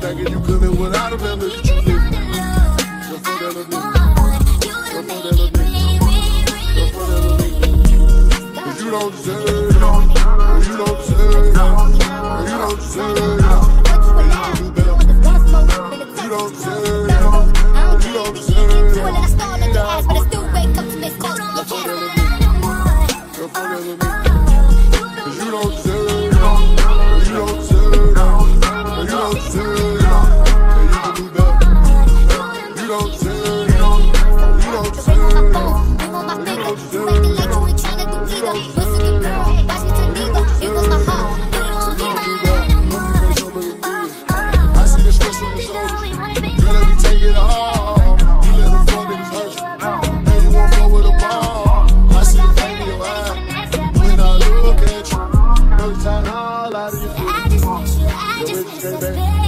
Thinking you couldn't without don't deserve You You don't deserve You don't deserve You don't deserve You don't deserve I just need